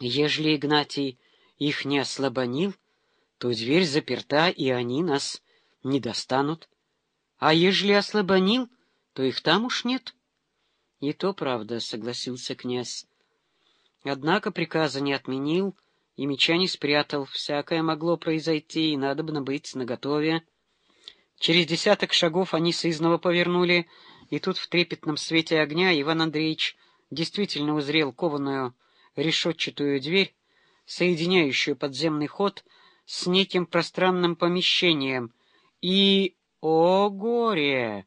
Ежели Игнатий их не ослабонил, то дверь заперта, и они нас не достанут. А ежели ослабонил, то их там уж нет. — И то правда, — согласился князь. Однако приказа не отменил и меча не спрятал. Всякое могло произойти, и надобно быть наготове. Через десяток шагов они сызново повернули, и тут в трепетном свете огня Иван Андреевич действительно узрел кованую решетчатую дверь, соединяющую подземный ход с неким пространным помещением, и, о горе!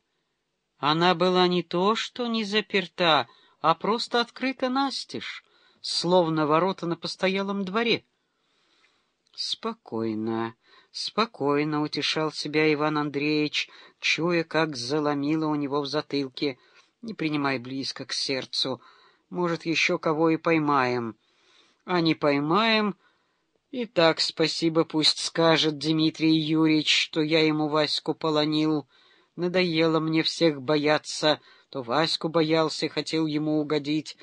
Она была не то что не заперта, а просто открыта настежь, словно ворота на постоялом дворе. Спокойно, спокойно утешал себя Иван Андреевич, чуя, как заломило у него в затылке. Не принимай близко к сердцу, может, еще кого и поймаем. А не поймаем... И так спасибо пусть скажет Дмитрий Юрьевич, что я ему Ваську полонил. Надоело мне всех бояться, то Ваську боялся, хотел ему угодить.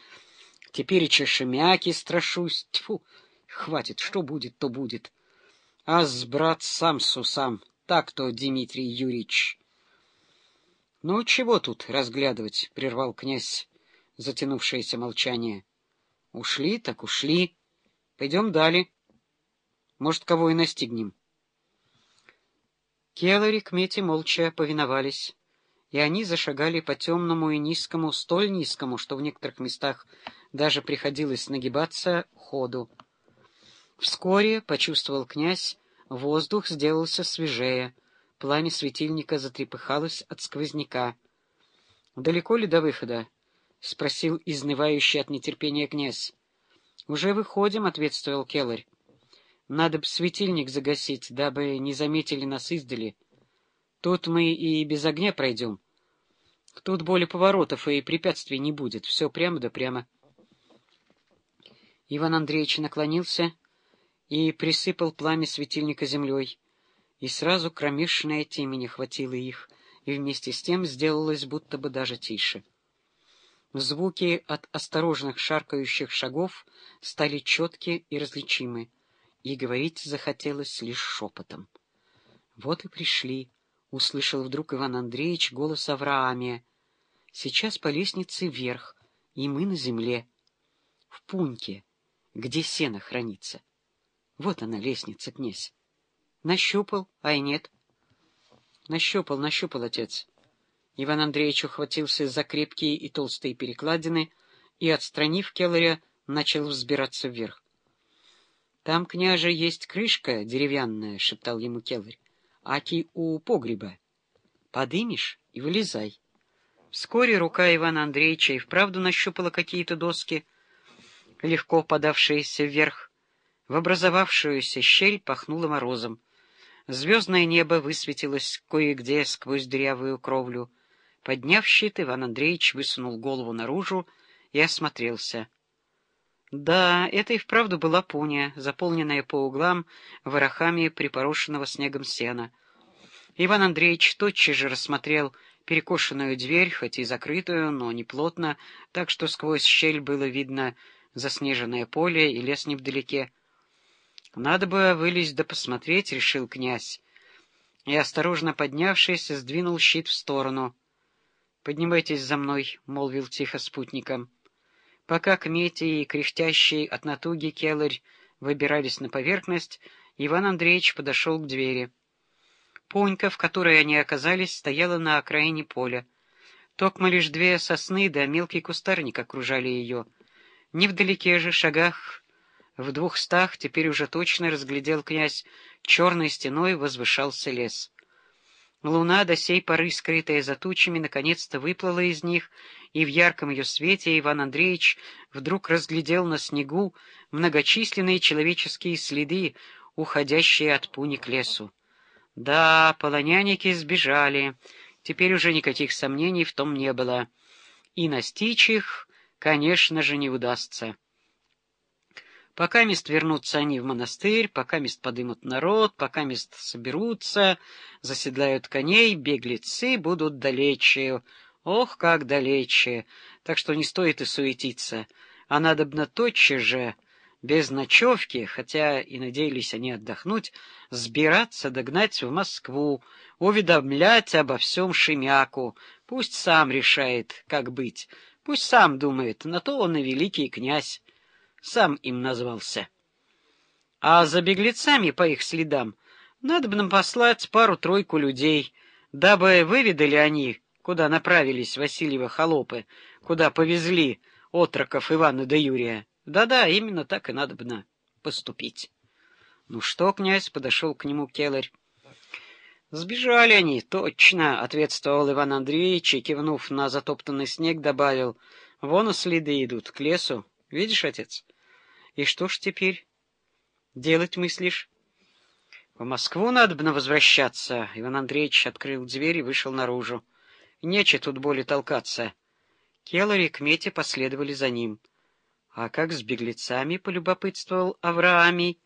Теперь и чешемяки страшусь. Тьфу, хватит, что будет, то будет. А с брат сам сусам, так-то, Дмитрий Юрьевич. — Ну, чего тут разглядывать? — прервал князь затянувшееся молчание. — Ушли, так ушли. Пойдем далее. Может, кого и настигнем. Келлер и Кмети молча повиновались, и они зашагали по темному и низкому, столь низкому, что в некоторых местах даже приходилось нагибаться ходу. Вскоре, почувствовал князь, воздух сделался свежее, пламя светильника затрепыхалось от сквозняка. — Далеко ли до выхода? — спросил изнывающий от нетерпения князь. — Уже выходим, — ответствовал Келларь. — Надо б светильник загасить, дабы не заметили нас издали. Тут мы и без огня пройдем. Тут более поворотов и препятствий не будет. Все прямо да прямо. Иван Андреевич наклонился и присыпал пламя светильника землей, и сразу кромешная темень охватила их, и вместе с тем сделалось будто бы даже тише. Звуки от осторожных шаркающих шагов стали четкие и различимы, и говорить захотелось лишь шепотом. Вот и пришли, — услышал вдруг Иван Андреевич голос Авраамия. Сейчас по лестнице вверх, и мы на земле, в пуньке, где сено хранится. Вот она, лестница, князь. Нащупал, ай нет. Нащупал, нащупал, отец. Иван Андреевич ухватился за крепкие и толстые перекладины и, отстранив Келларя, начал взбираться вверх. — Там, княже, есть крышка деревянная, — шептал ему Келларь, — аки у погреба. Подымешь и вылезай. Вскоре рука Ивана Андреевича и вправду нащупала какие-то доски, легко подавшиеся вверх. В образовавшуюся щель пахнуло морозом. Звездное небо высветилось кое-где сквозь дырявую кровлю. Подняв щит, Иван Андреевич высунул голову наружу и осмотрелся. Да, это и вправду была пуня, заполненная по углам ворохами припорошенного снегом сена. Иван Андреевич тотчас же рассмотрел перекошенную дверь, хоть и закрытую, но не плотно, так что сквозь щель было видно заснеженное поле и лес невдалеке. «Надо бы вылезть да посмотреть», — решил князь, и, осторожно поднявшись, сдвинул щит в сторону — «Поднимайтесь за мной», — молвил тихо спутником. Пока Кмети и кряхтящий от натуги Келларь выбирались на поверхность, Иван Андреевич подошел к двери. Понька, в которой они оказались, стояла на окраине поля. Токмо лишь две сосны да мелкий кустарник окружали ее. Невдалеке же, шагах в двухстах, теперь уже точно разглядел князь, черной стеной возвышался лес. Луна, до сей поры скрытая за тучами, наконец-то выплыла из них, и в ярком ее свете Иван Андреевич вдруг разглядел на снегу многочисленные человеческие следы, уходящие от пуни к лесу. Да, полоняники сбежали, теперь уже никаких сомнений в том не было, и настичь их, конечно же, не удастся. Пока мест вернутся они в монастырь, пока мест подымут народ, пока мест соберутся, заседлают коней, беглецы будут далече. Ох, как далече! Так что не стоит и суетиться, а надобно тотчас же без ночевки, хотя и надеялись они отдохнуть, сбираться, догнать в Москву, уведомлять обо всем Шемяку. Пусть сам решает, как быть, пусть сам думает, на то он и великий князь. Сам им назвался. А за беглецами по их следам надо бы нам послать пару-тройку людей, дабы выведали они, куда направились Васильева холопы, куда повезли отроков Ивана да Юрия. Да-да, именно так и надо бы поступить. Ну что, князь, подошел к нему Келарь. Сбежали они, точно, ответствовал Иван Андреевич и, кивнув на затоптанный снег, добавил. Вон следы идут, к лесу. Видишь, отец? И что ж теперь делать мыслишь? В Москву надо бы возвращаться. Иван Андреевич открыл дверь и вышел наружу. Нече тут более толкаться. Келлари и Кмети последовали за ним. А как с беглецами, полюбопытствовал Авраамий.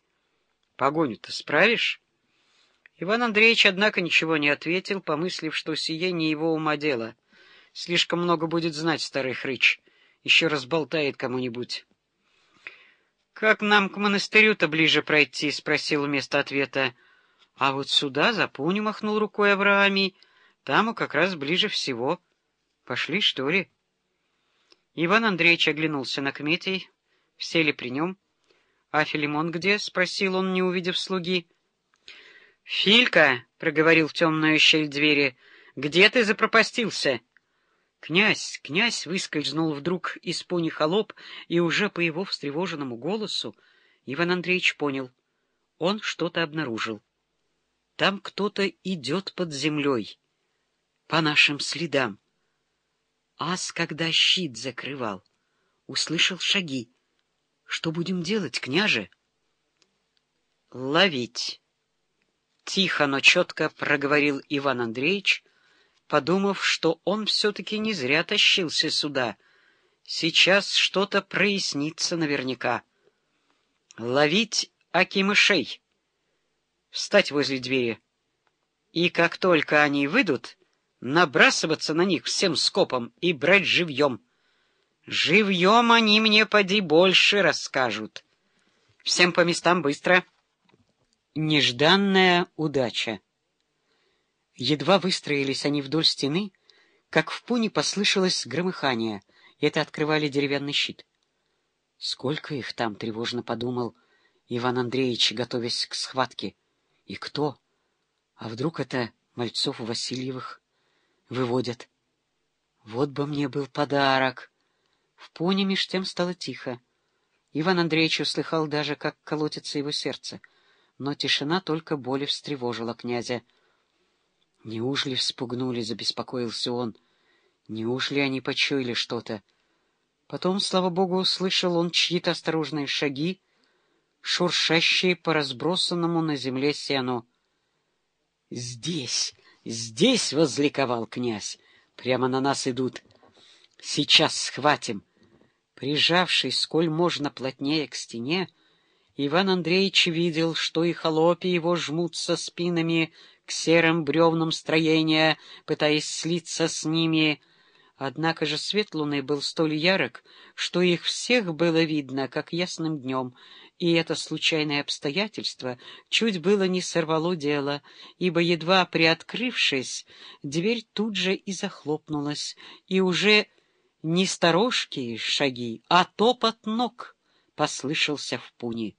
Погоню-то справишь? Иван Андреевич, однако, ничего не ответил, помыслив, что сие не его ума дело. Слишком много будет знать старый хрыч. Еще разболтает кому-нибудь. — Как нам к монастырю-то ближе пройти? — спросил вместо ответа а вот сюда, за пуню, махнул рукой Авраамий. Там как раз ближе всего. Пошли, что ли? Иван Андреевич оглянулся на Кметей. Все ли при нем? — А Филимон где? — спросил он, не увидев слуги. — Филька, — проговорил в темную щель двери, — где ты запропастился? Князь, князь выскользнул вдруг из пуни холоп, и уже по его встревоженному голосу Иван Андреевич понял — он что-то обнаружил. Там кто-то идет под землей, по нашим следам. Ас, когда щит закрывал, услышал шаги. Что будем делать, княже? Ловить. Тихо, но четко проговорил Иван Андреевич, подумав, что он все-таки не зря тащился сюда. Сейчас что-то прояснится наверняка. Ловить акимышей встать возле двери. И как только они выйдут, набрасываться на них всем скопом и брать живьем. Живьем они мне, поди, больше расскажут. Всем по местам быстро. Нежданная удача. Едва выстроились они вдоль стены, как в пуне послышалось громыхание, и это открывали деревянный щит. Сколько их там, тревожно подумал Иван Андреевич, готовясь к схватке. И кто? А вдруг это Мальцов Васильевых выводят? Вот бы мне был подарок! В поне меж тем стало тихо. Иван Андреевич услыхал даже, как колотится его сердце, но тишина только более встревожила князя. Неужели вспугнули, забеспокоился он. Неужели они почуяли что-то? Потом, слава богу, услышал он чьи-то осторожные шаги, шуршащие по разбросанному на земле сену. «Здесь, здесь!» — возликовал князь. «Прямо на нас идут. Сейчас схватим!» Прижавшись, сколь можно плотнее к стене, Иван Андреевич видел, что и холопи его жмутся спинами к серым бревнам строения, пытаясь слиться с ними. Однако же свет луны был столь ярок, что их всех было видно, как ясным днем, и это случайное обстоятельство чуть было не сорвало дело, ибо, едва приоткрывшись, дверь тут же и захлопнулась, и уже не сторожкие шаги, а топот ног послышался в пуне.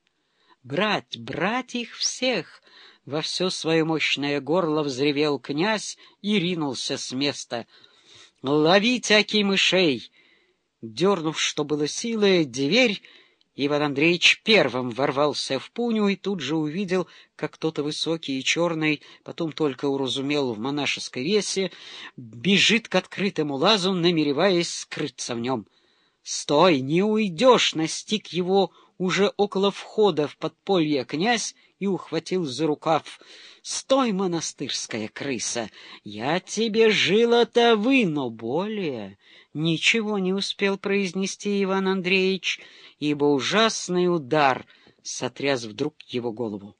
«Брать, брать их всех!» Во все свое мощное горло взревел князь и ринулся с места. «Ловить аки мышей!» Дернув, что было силы, дверь Иван Андреевич первым ворвался в пуню и тут же увидел, как кто-то высокий и черный, потом только уразумел в монашеской весе, бежит к открытому лазу, намереваясь скрыться в нем. «Стой, не уйдешь!» — настиг его уже около входа в подполье князь и ухватил за рукав. «Стой, монастырская крыса! Я тебе жила-то выну более!» Ничего не успел произнести Иван Андреевич, ибо ужасный удар сотряс вдруг его голову.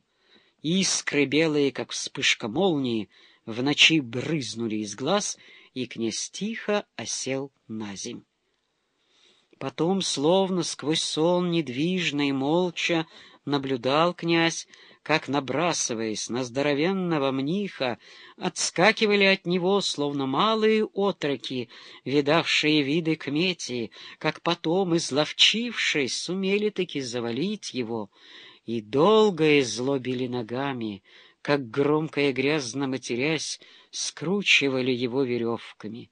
Искры белые, как вспышка молнии, в ночи брызнули из глаз, и князь тихо осел на земь. Потом, словно сквозь сон, недвижно и молча, наблюдал князь, как, набрасываясь на здоровенного мниха, отскакивали от него, словно малые отроки, видавшие виды кмети, как потом, изловчившись, сумели-таки завалить его, и долго излобили ногами, как громко и грязно матерясь, скручивали его веревками.